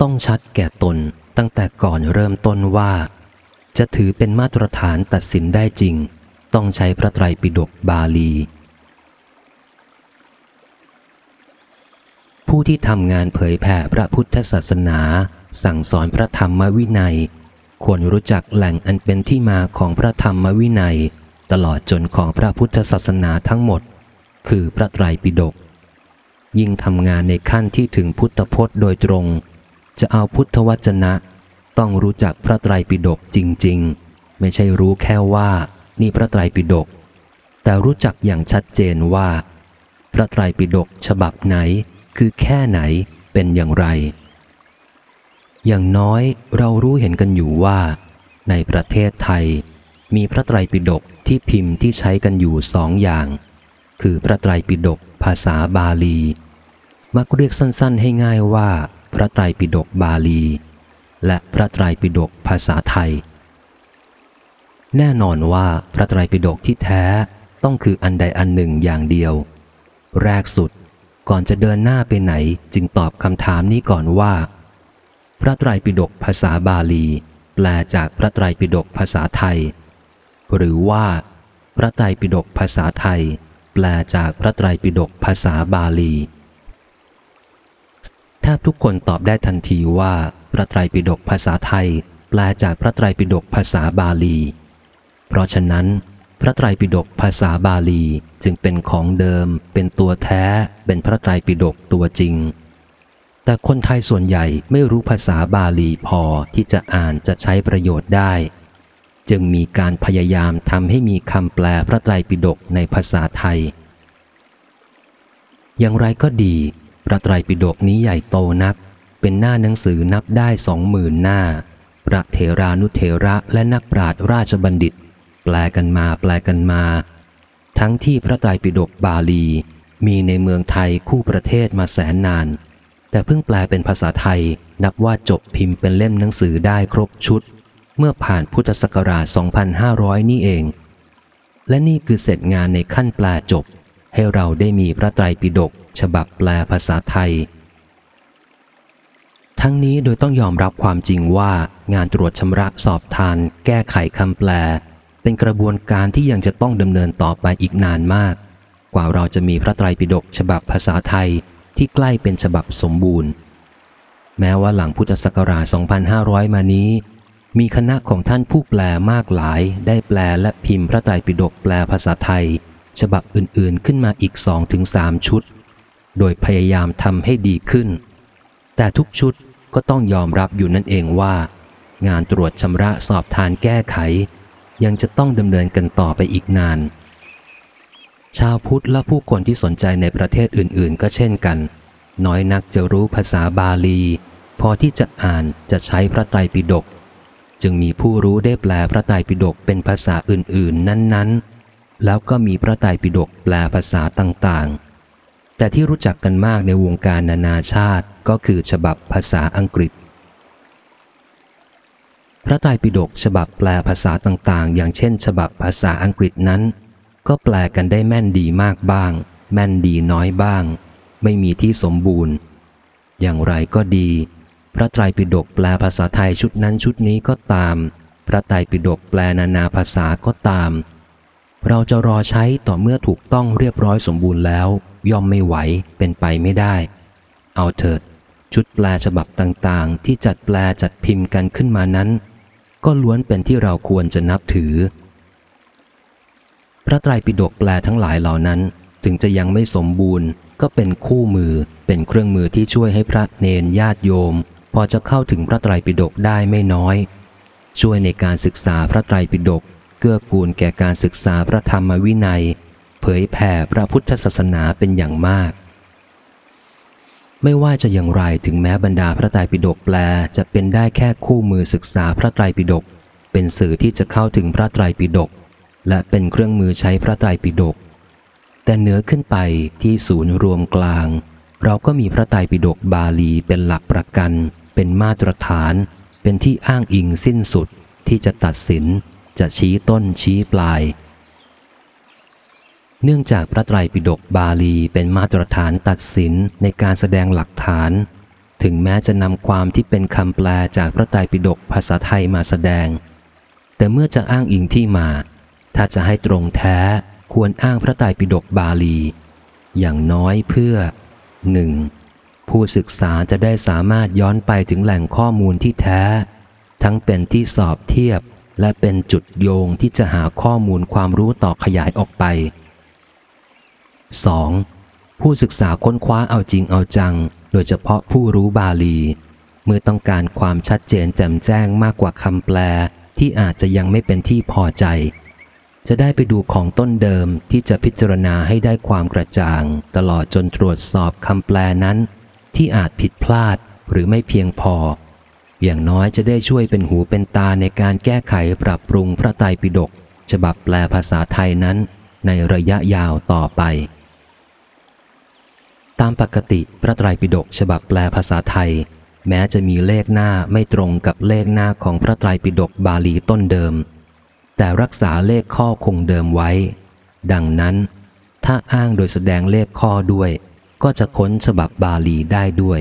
ต้องชัดแก่ตนตั้งแต่ก่อนเริ่มต้นว่า จะถือเป็นมาตรฐานตัดสินได้จริง ต้องใช้พระไตรปิฎกบาลี ผู้ที่ทำงานเผยแผ่พระพุทธศาสนา สั่งสอนพระธรรมวินัย ควรรู้จักแหล่งอันเป็นที่มาของพระธรรมวินัย ตลอดจนของพระพุทธศาสนาทั้งหมด คือพระไตรปิฎกยิ่งทำงานในขั้นที่ถึงพุทธพจน์โดยตรง จะเอาพุทธวจนะ ต้องรู้จักพระไตรปิฎกจริง ๆ ไม่ใช่รู้แค่ว่า นี่พระไตรปิฎกแต่รู้จักอย่างชัดเจนว่า พระไตรปิฎกฉบับไหน คือแค่ไหนเป็นอย่างไร อย่างน้อยเรารู้เห็นกันอยู่ว่า ในประเทศไทย มีพระไตรปิฎกที่พิมพ์ที่ใช้กันอยู่สองอย่าง คือพระไตรปิฎกภาษาบาลี มักเรียกสั้นๆให้ง่ายว่า พระไตรปิฎกบาลี และพระไตรปิฎกภาษาไทย แน่นอนว่าพระไตรปิฎกที่แท้ต้องคืออันใดอันหนึ่งอย่างเดียว แรกสุดก่อนจะเดินหน้าไปไหนจึงตอบคำถามนี้ก่อนว่า พระไตรปิฎกภาษาบาลี แปลจากพระไตรปิฎกภาษาไทย หรือว่า พระไตรปิฎกภาษาไทย แปลจากพระไตรปิฎกภาษาบาลี แทบทุกคนตอบได้ทันทีว่าพระไตรปิฎกภาษาไทย แปลจากพระไตรปิฎกภาษาบาลี เพราะฉะนั้น พระไตรปิฎกภาษาบาลีจึงเป็นของเดิม เป็นตัวแท้ เป็นพระไตรปิฎกตัวจริง แต่คนไทยส่วนใหญ่ไม่รู้ภาษาบาลีพอที่จะอ่านจะใช้ประโยชน์ได้ จึงมีการพยายามทำให้มีคำแปลพระไตรปิฎกในภาษาไทย อย่างไรก็ดี ระไตรปิฎกนี้ใหญ่โตนัก เป็นหน้าหนังสือนับได้สองหมื่นหน้า พระเถรานุเถระและนักปราชญ์ราชบัณฑิต แปลกันมาแปลกันมา ทั้งที่พระไตรปิฎกบาลี มีในเมืองไทยคู่ประเทศมาแสนนาน แต่เพิ่งแปลเป็นภาษาไทยนับว่าจบพิมพ์เป็นเล่มหนังสือได้ครบชุด เมื่อผ่านพุทธศักราช 2500 นี่เอง และนี่คือเสร็จงานในขั้นแปลจบ ให้เราได้มีพระไตรปิฎก ฉบับแปลภาษาไทย ทั้งนี้โดยต้องยอมรับความจริงว่างานตรวจชำระสอบทาน แก้ไขคำแปล เป็นกระบวนการที่ยังจะต้องดำเนินต่อไปอีกนานมาก กว่าเราจะมีพระไตรปิฎกฉบับภาษาไทยที่ใกล้เป็นฉบับสมบูรณ์ แม้ว่าหลังพุทธศักราช 2500 มานี้ มีคณะของท่านผู้แปลมากหลาย ได้แปลและพิมพ์พระไตรปิฎกแปลภาษาไทย ฉบับอื่นๆขึ้นมาอีกสองถึงสามชุด โดยพยายามทำให้ดีขึ้น แต่ทุกชุดก็ต้องยอมรับอยู่นั่นเองว่า งานตรวจชำระสอบทานแก้ไข ยังจะต้องดำเนินกันต่อไปอีกนาน ชาวพุทธและผู้คนที่สนใจในประเทศอื่น ๆ ก็เช่นกัน น้อยนักจะรู้ภาษาบาลี พอที่จะอ่านจะใช้พระไตรปิฎกจึงมีผู้รู้ได้แปลพระไตรปิฎกเป็นภาษาอื่น ๆ นั้น ๆ แล้วก็มีพระไตรปิฎกแปลภาษาต่าง ๆ แต่ที่รู้จักกันมากในวงการนานาชาติก็คือฉบับภาษาอังกฤษ พระไตรปิฎกฉบับแปลภาษาต่างๆ อย่างเช่น ฉบับภาษาอังกฤษนั้น ก็แปลกันได้แม่นดีมากบ้าง แม่นดีน้อยบ้าง ไม่มีที่สมบูรณ์ อย่างไรก็ดี พระไตรปิฎกแปลภาษาไทยชุดนั้นชุดนี้ก็ตาม พระไตรปิฎกแปลนานาภาษาก็ตาม เราจะรอใช้ต่อเมื่อถูกต้องเรียบร้อยสมบูรณ์แล้ว ย่อมไม่ไหวเป็นไปไม่ได้ เอาเถิด ชุดแปลฉบับต่างๆ ที่จัดแปลจัดพิมพ์กันขึ้นมานั้น ก็ล้วนเป็นที่เราควรจะนับถือ พระไตรปิฎกแปลทั้งหลายเหล่านั้น ถึงจะยังไม่สมบูรณ์ ก็เป็นคู่มือเป็นเครื่องมือที่ช่วยให้พระเนนญาติโยม พอจะเข้าถึงพระไตรปิฎกได้ไม่น้อย ช่วยในการศึกษาพระไตรปิฎกเกื้อกูลแก่การศึกษาพระธรรมวินัย เผยแผ่พระพุทธศาสนาเป็นอย่างมาก ไม่ว่าจะอย่างไรถึงแม้บรรดาพระไตรปิฎกแปลจะเป็นได้แค่คู่มือศึกษาพระไตรปิฎกเป็นสื่อที่จะเข้าถึงพระไตรปิฎกและเป็นเครื่องมือใช้พระไตรปิฎกแต่เหนือขึ้นไปที่ศูนย์รวมกลาง เราก็มีพระไตรปิฎกบาลีเป็นหลักประกัน เป็นมาตรฐาน เป็นที่อ้างอิงสิ้นสุดที่จะตัดสิน จะชี้ต้นชี้ปลาย เนื่องจากพระไตรปิฎกบาลีเป็นมาตรฐานตัดสินในการแสดงหลักฐาน ถึงแม้จะนำความที่เป็นคำแปลจากพระไตรปิฎกภาษาไทยมาแสดง แต่เมื่อจะอ้างอิงที่มา ถ้าจะให้ตรงแท้ควรอ้างพระไตรปิฎกบาลี อย่างน้อยเพื่อ 1. ผู้ศึกษาจะได้สามารถย้อนไปถึงแหล่งข้อมูลที่แท้ ทั้งเป็นที่สอบเทียบและเป็นจุดโยงที่จะหาข้อมูลความรู้ต่อขยายออกไป 2. ผู้ศึกษาค้นคว้าเอาจริงเอาจัง โดยเฉพาะผู้รู้บาลี เมื่อต้องการความชัดเจนแจ่มแจ้งมากกว่าคำแปล ที่อาจจะยังไม่เป็นที่พอใจ จะได้ไปดูของต้นเดิมที่จะพิจารณาให้ได้ความกระจ่าง ตลอดจนตรวจสอบคำแปลนั้น ที่อาจผิดพลาดหรือไม่เพียงพอ อย่างน้อยจะได้ช่วยเป็นหูเป็นตาในการแก้ไขปรับปรุงพระไตรปิฎกฉบับแปลภาษาไทยนั้นในระยะยาวต่อไป ตามปกติพระไตรปิฎกฉบับแปลภาษาไทย แม้จะมีเลขหน้าไม่ตรงกับเลขหน้าของพระไตรปิฎกบาลีต้นเดิม แต่รักษาเลขข้อคงเดิมไว้ ดังนั้น ถ้าอ้างโดยแสดงเลขข้อด้วย ก็จะค้นฉบับบาลีได้ด้วย